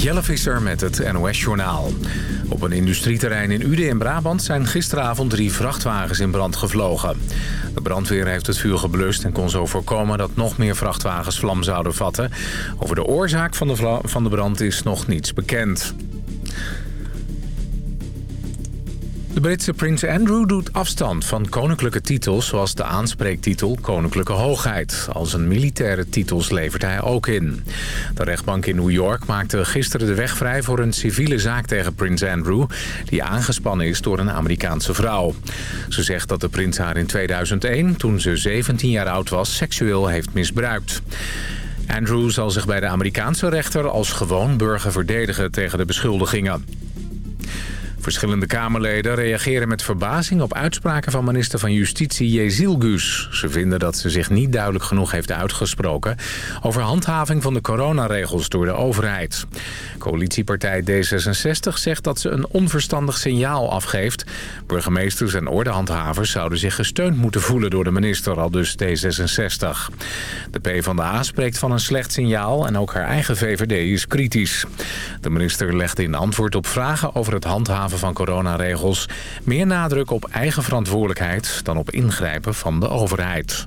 Jelle Visser met het NOS-journaal. Op een industrieterrein in Uden in Brabant zijn gisteravond drie vrachtwagens in brand gevlogen. De brandweer heeft het vuur geblust en kon zo voorkomen dat nog meer vrachtwagens vlam zouden vatten. Over de oorzaak van de, van de brand is nog niets bekend. De Britse prins Andrew doet afstand van koninklijke titels... zoals de aanspreektitel Koninklijke Hoogheid. Als een militaire titels levert hij ook in. De rechtbank in New York maakte gisteren de weg vrij... voor een civiele zaak tegen prins Andrew... die aangespannen is door een Amerikaanse vrouw. Ze zegt dat de prins haar in 2001, toen ze 17 jaar oud was... seksueel heeft misbruikt. Andrew zal zich bij de Amerikaanse rechter als gewoon burger verdedigen tegen de beschuldigingen. Verschillende Kamerleden reageren met verbazing op uitspraken van minister van Justitie Jezilgus. Ze vinden dat ze zich niet duidelijk genoeg heeft uitgesproken over handhaving van de coronaregels door de overheid. Coalitiepartij D66 zegt dat ze een onverstandig signaal afgeeft. Burgemeesters en ordehandhavers zouden zich gesteund moeten voelen door de minister, al dus D66. De PvdA spreekt van een slecht signaal en ook haar eigen VVD is kritisch. De minister legde in antwoord op vragen over het handhaven van coronaregels... meer nadruk op eigen verantwoordelijkheid dan op ingrijpen van de overheid.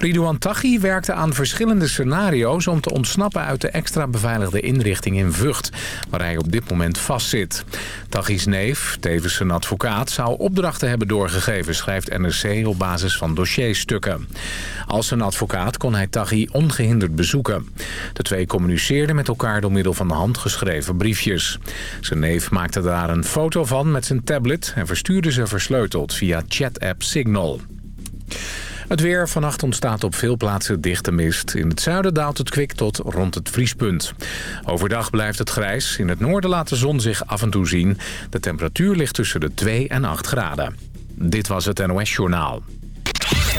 Ridouan Taghi werkte aan verschillende scenario's om te ontsnappen uit de extra beveiligde inrichting in Vught, waar hij op dit moment vastzit. Taghi's neef, tevens zijn advocaat, zou opdrachten hebben doorgegeven, schrijft NRC op basis van dossierstukken. Als zijn advocaat kon hij Taghi ongehinderd bezoeken. De twee communiceerden met elkaar door middel van handgeschreven briefjes. Zijn neef maakte daar een foto van met zijn tablet en verstuurde ze versleuteld via chat-app Signal. Het weer. Vannacht ontstaat op veel plaatsen dichte mist. In het zuiden daalt het kwik tot rond het vriespunt. Overdag blijft het grijs. In het noorden laat de zon zich af en toe zien. De temperatuur ligt tussen de 2 en 8 graden. Dit was het NOS Journaal.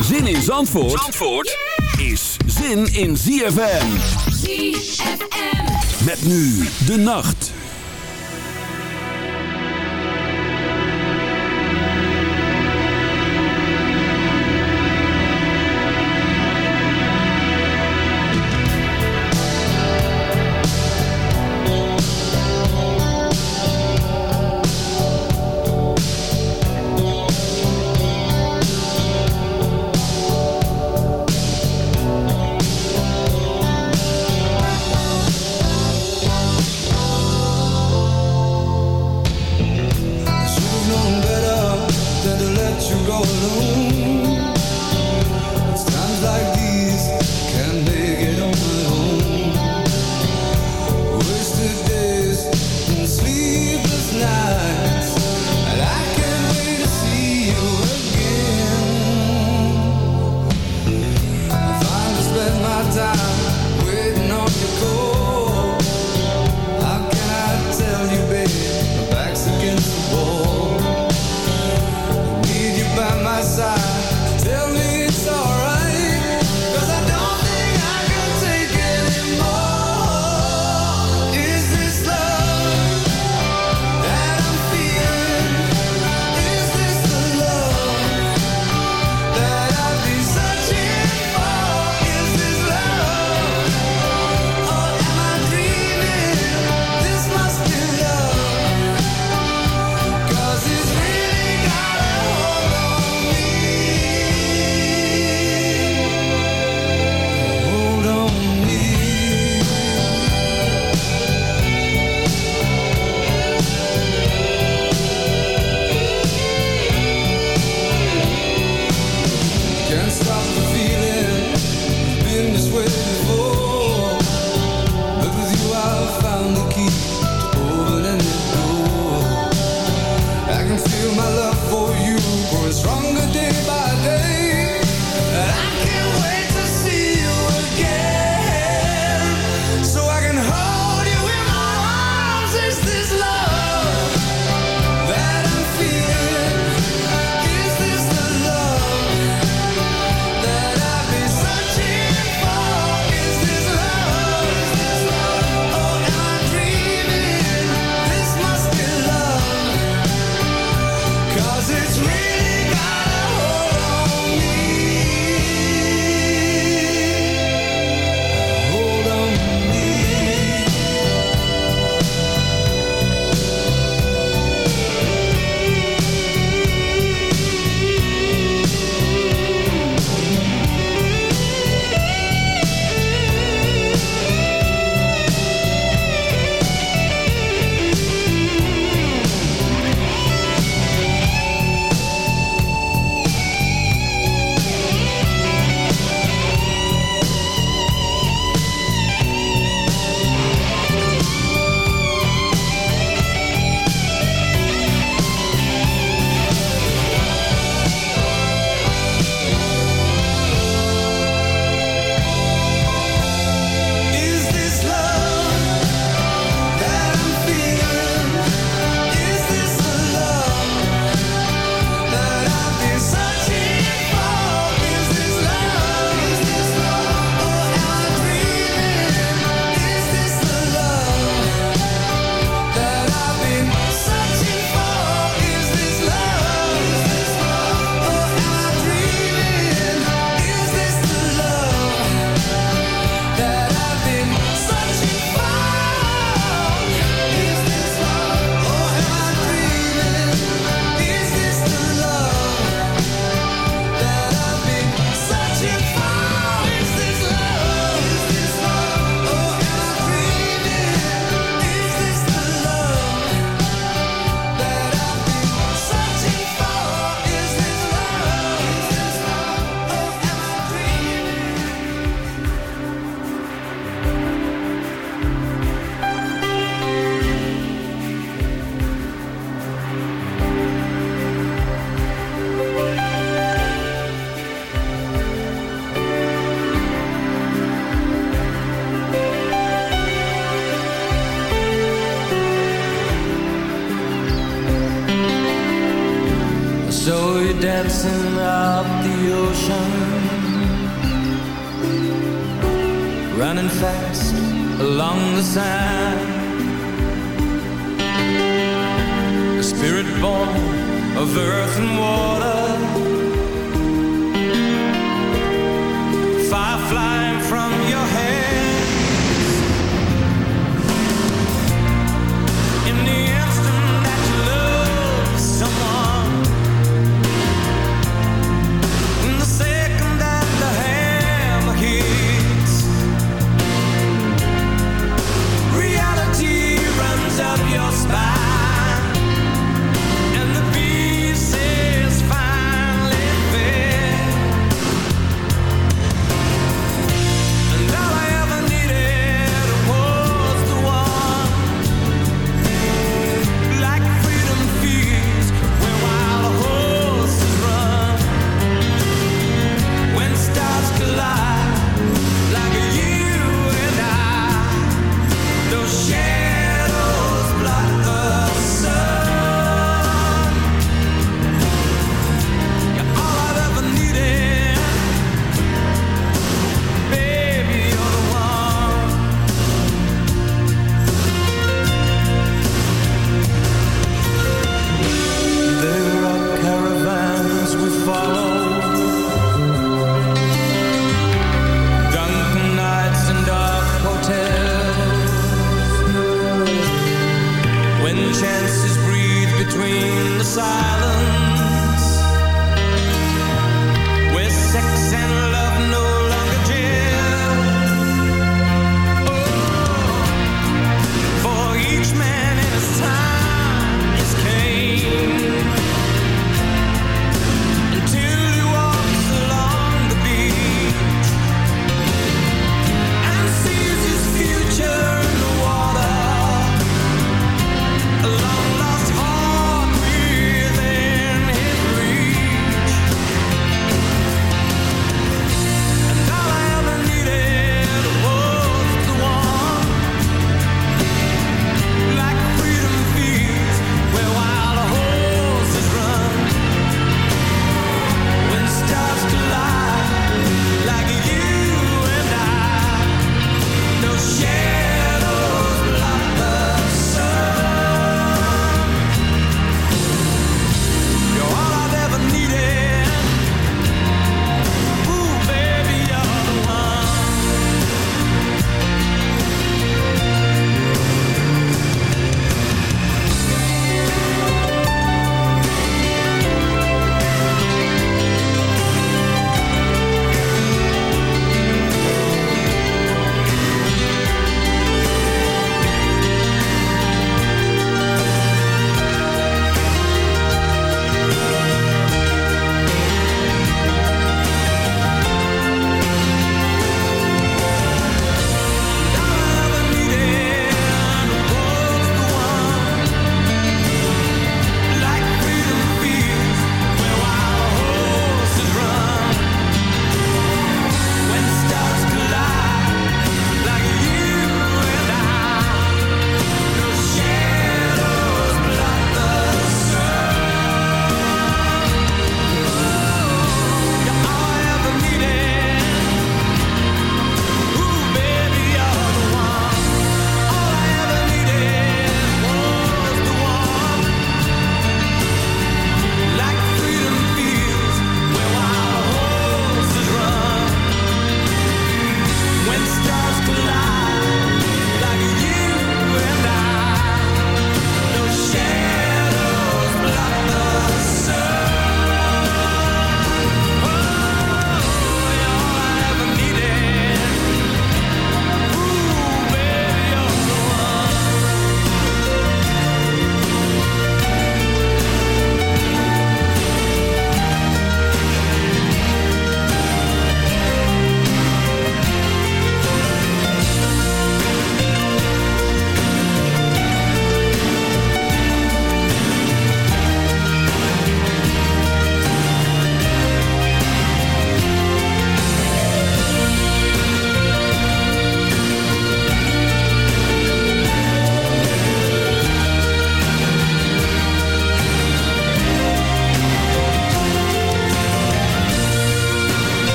Zin in Zandvoort, Zandvoort is zin in ZFM. ZFM. Met nu de nacht.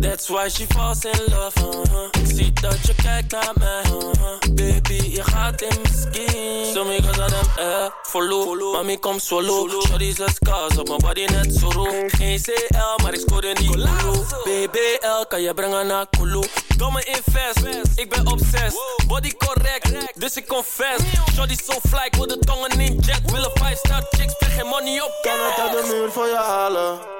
That's why she falls in love. Uh -huh. Ik zie dat je kijkt naar mij, uh -huh. baby, je gaat in mijn skin. Zo me gaan hem eh, follow, mami kom solo. Shorty's a scars op mijn body net zo roep. Geen CL, maar ik scoor in die Kulu. BBL kan je brengen naar Kulu. Domme invest, ik ben obsessed. Body correct, dus ik confess. Shorty so fly, ik wil de tongen in jet. Willen 5 star chicks, spreek geen money op. Kan het uit de muur voor je halen?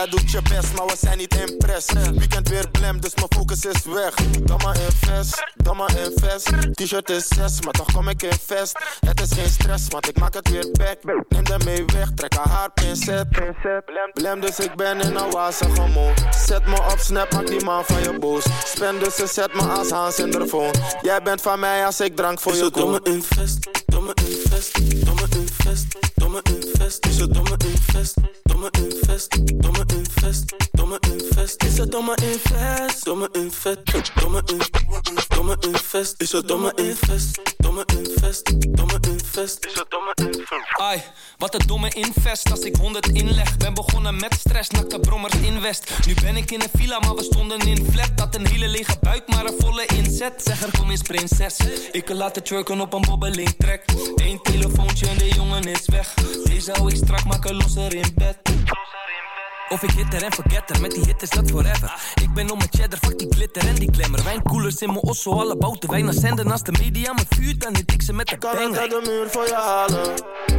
doet je best, maar we zijn niet impress. Weekend weer blem, dus mijn focus is weg. Domme invest, domme invest. T-shirt is 6, maar toch kom ik in vest. Het is geen stress, want ik maak het weer back. Neem de mee weg, trek haar haar pincet. Blem, dus ik ben in een wazige moe. Zet me op snap, maak die man van je boos. Spend dus ze zet me als Hans in de phone. Jij bent van mij als ik drank voor je koop. Domme invest, domme invest, domme invest, domme invest. Is het domme invest, domme invest, domme invest, domme invest. Is het domme invest, domme invest, domme invest, domme invest. Is het domme invest, domme invest, domme invest. Is het domme invest. Ai, wat een domme invest als ik 100 inleg. Ben begonnen met stress, nakte brommers in West. Nu ben ik in een villa, maar we stonden in flat. Dat een hele lege buik, maar een volle inzet. Zeg er kom eens prinses. Ik kan laten twerken op een bobbeling trek. Telefoontje en de jongen is weg. Deze hou ik strak, maken losser in bed. Of ik hitter en forgetter, met die hit is dat forever. Ik ben om mijn cheddar, fuck die glitter en die klemmer. Wijnkoelers in mijn osso, alle bouten wijn naar zenden. Als de media me vuurt, dan hit ik ze met de Kan ik banger. de muur voor je halen?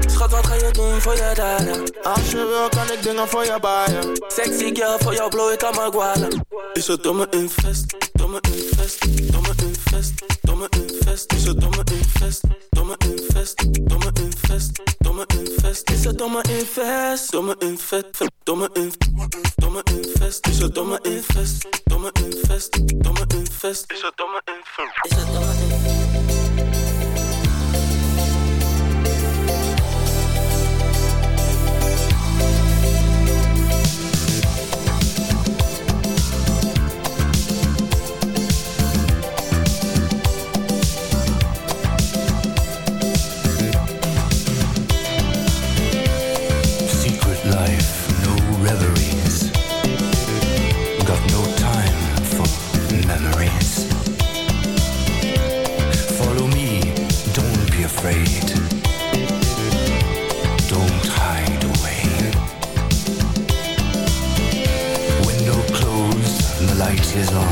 Schat, wat ga je doen voor je daden? Als je wil, kan ik dingen voor je baaien. Sexy girl, voor jou blow ik aan mijn gualen. Is het domme invest, domme invest, domme invest, domme invest. Is het domme invest, domme invest, domme invest, domme invest. Is het domme invest, domme invest, domme invest, domme invest. Is het domme invest, domme invest, domme invest. Is het domme invest. Is het domme invest. C'est ça.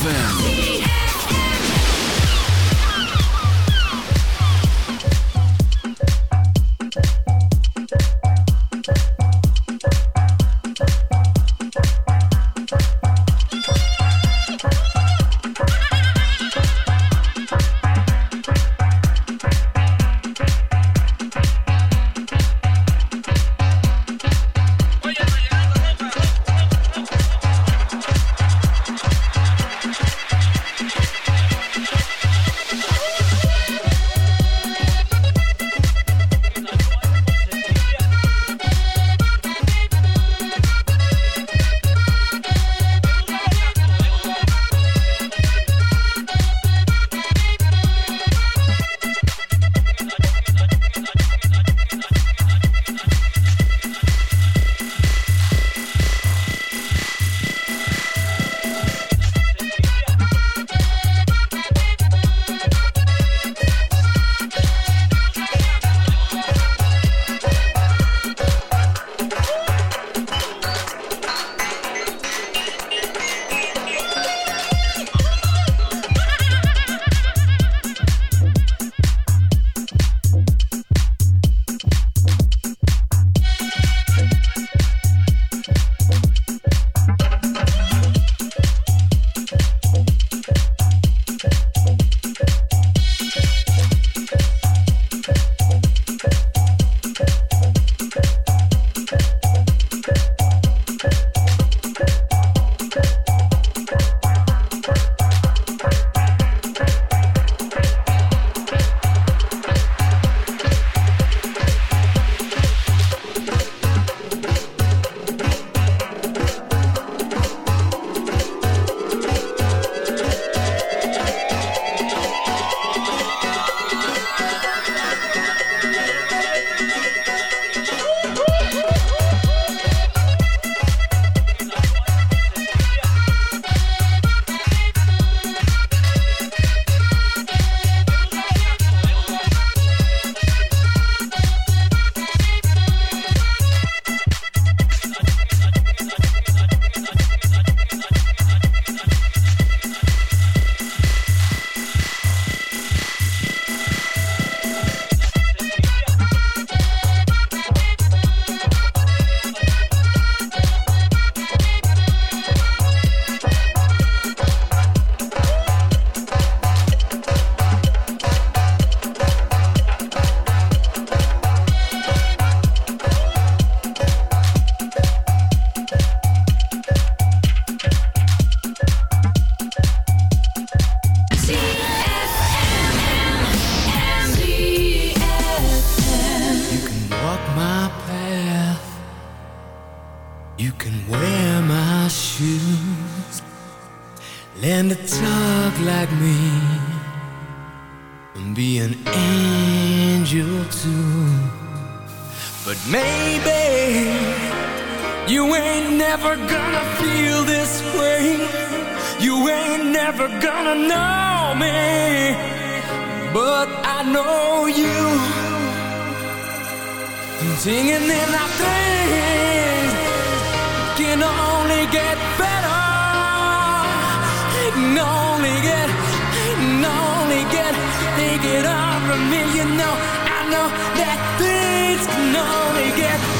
ZFM. Can only get better. It can only get, it can only get, take it from me. You know, I know that things can only get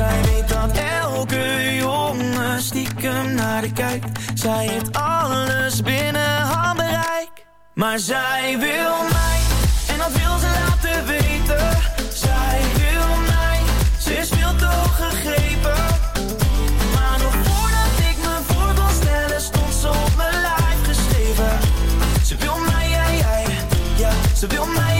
zij weet dat elke jongen stiekem naar de kijkt. Zij heeft alles binnen handbereik. Maar zij wil mij, en dat wil ze laten weten. Zij wil mij, ze is veel te hoog gegrepen. Maar nog voordat ik me voor kon stellen, stond ze op mijn lijf geschreven. Ze wil mij, jij ja, ja, ze wil mij.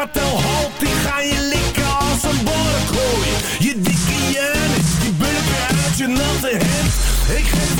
Maar tel die ga je likken als een borrekooi. Je dikke Janis, die bulken uit je natte hemd. Ik geef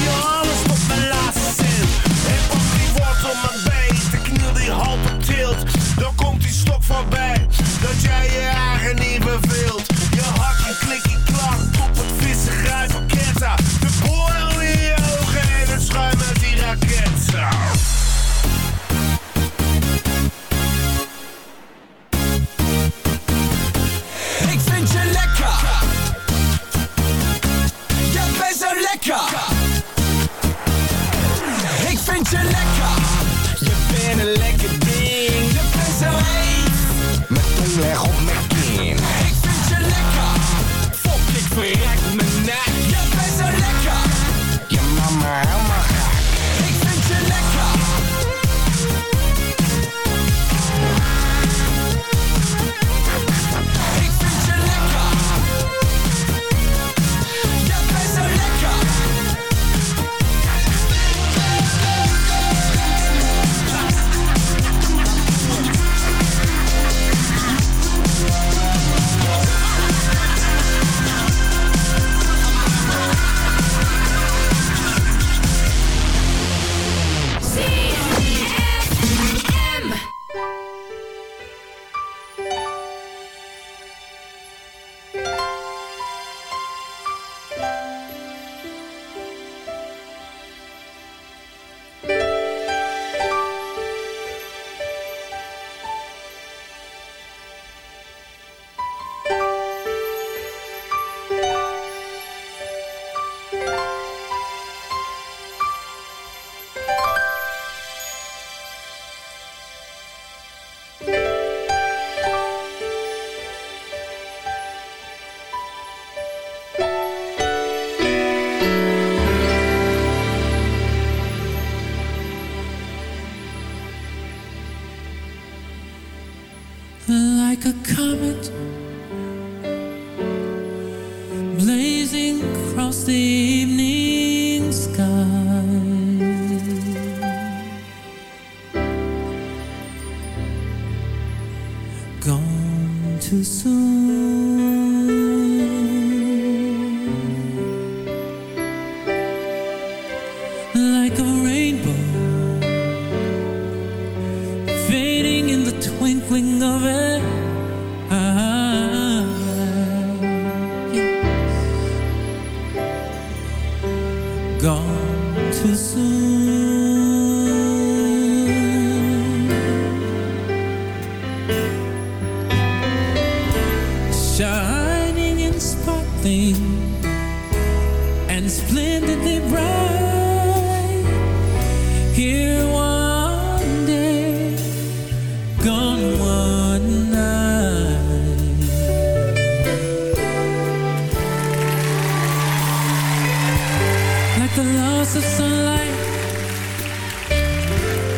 Like the loss of sunlight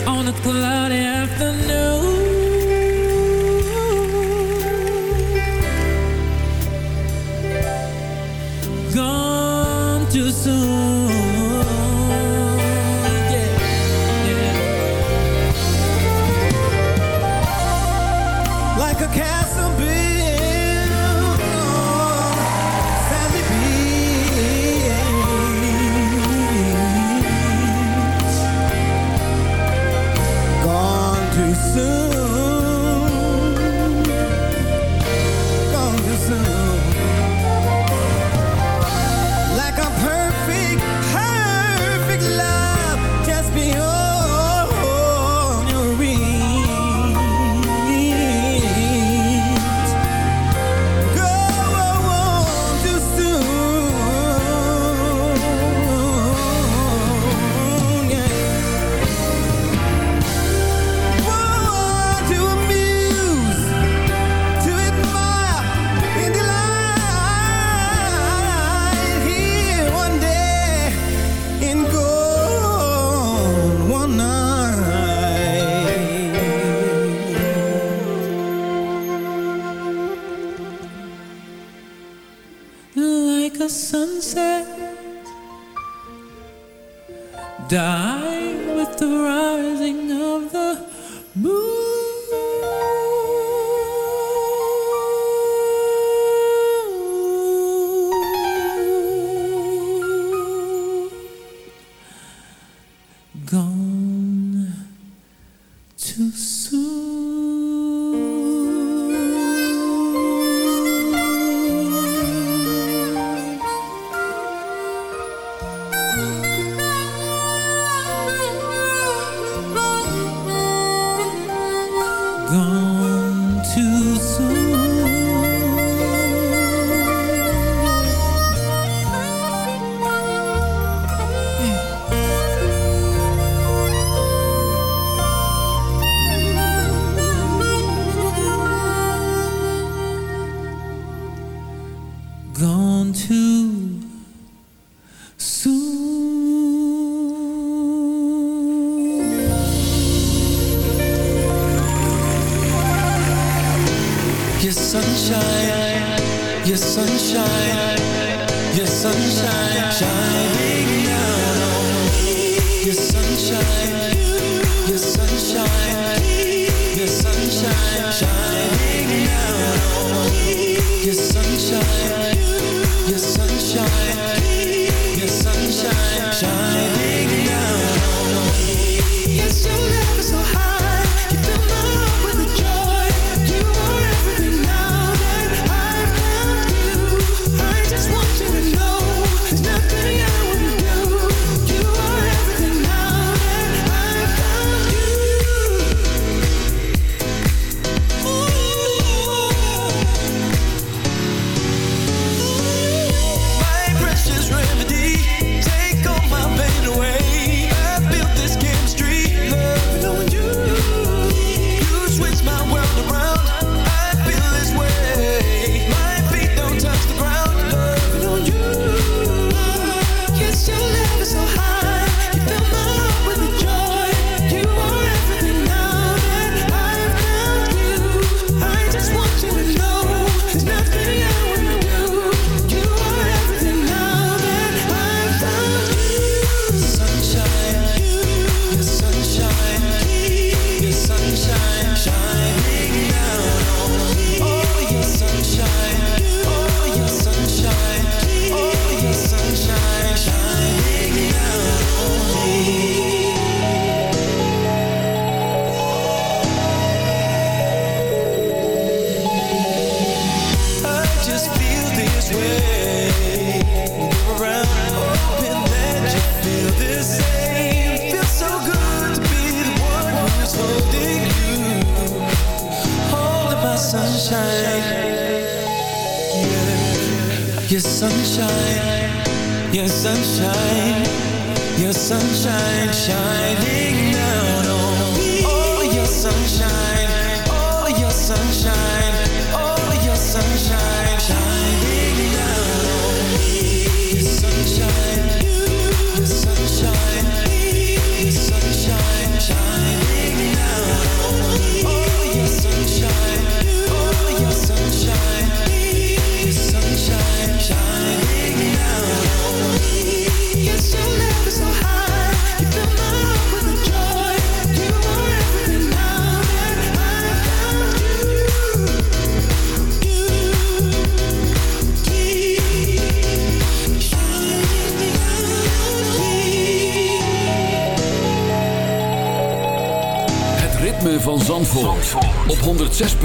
on a cloudy afternoon.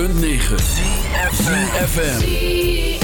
106.9 FM.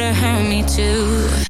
hurt me too.